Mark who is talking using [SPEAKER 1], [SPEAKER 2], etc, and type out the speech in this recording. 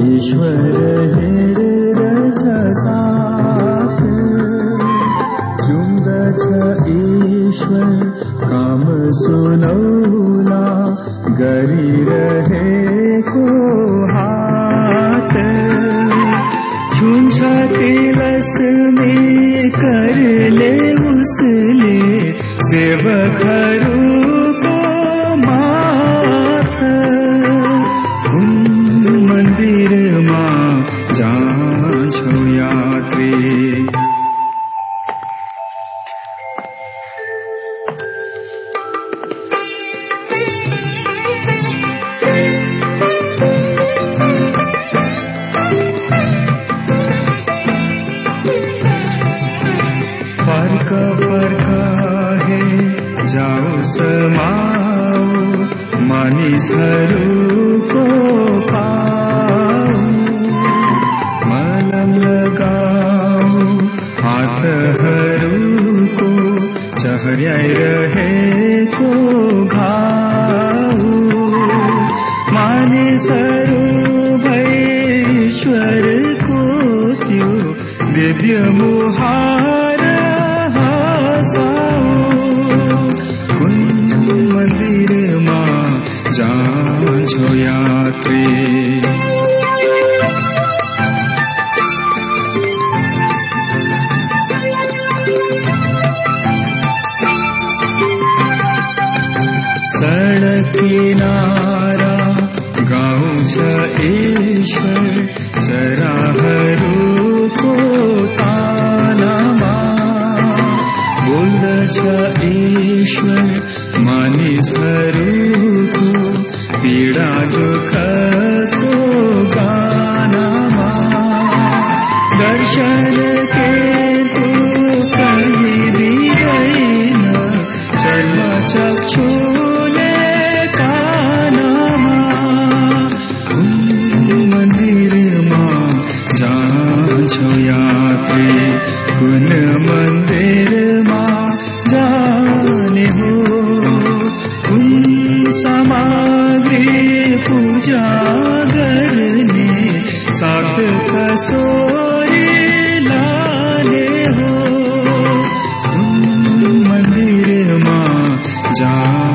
[SPEAKER 1] ईश्वर हेरेर छ साथ जुङ्दछ ईश्वर काम सुनौला गरिरहेको हात छुन्छ तिलस्मी करले उसले सेवकहरूको जान्छौ यात्री। फर्क फर्क हे पाऊ हातहरूको चहर्याइरहेको घाउ मानिसहरू भैश्वरको त्यो दिव्य मुहार कुन मन्दिरमा जान्छौ यात्री? किनारा गाउँछ ईश्वर चराहरूको तानामा बोल्दछ ईश्वर मानिसहरूको पीडा दुःखको गानामा दर्शन जान्छौ यात्री कुन मन्दिरमा जाने पूजा गर्ने साथ कसोरी लाने हो। कुन मन्दिरमा जान्छौ यात्री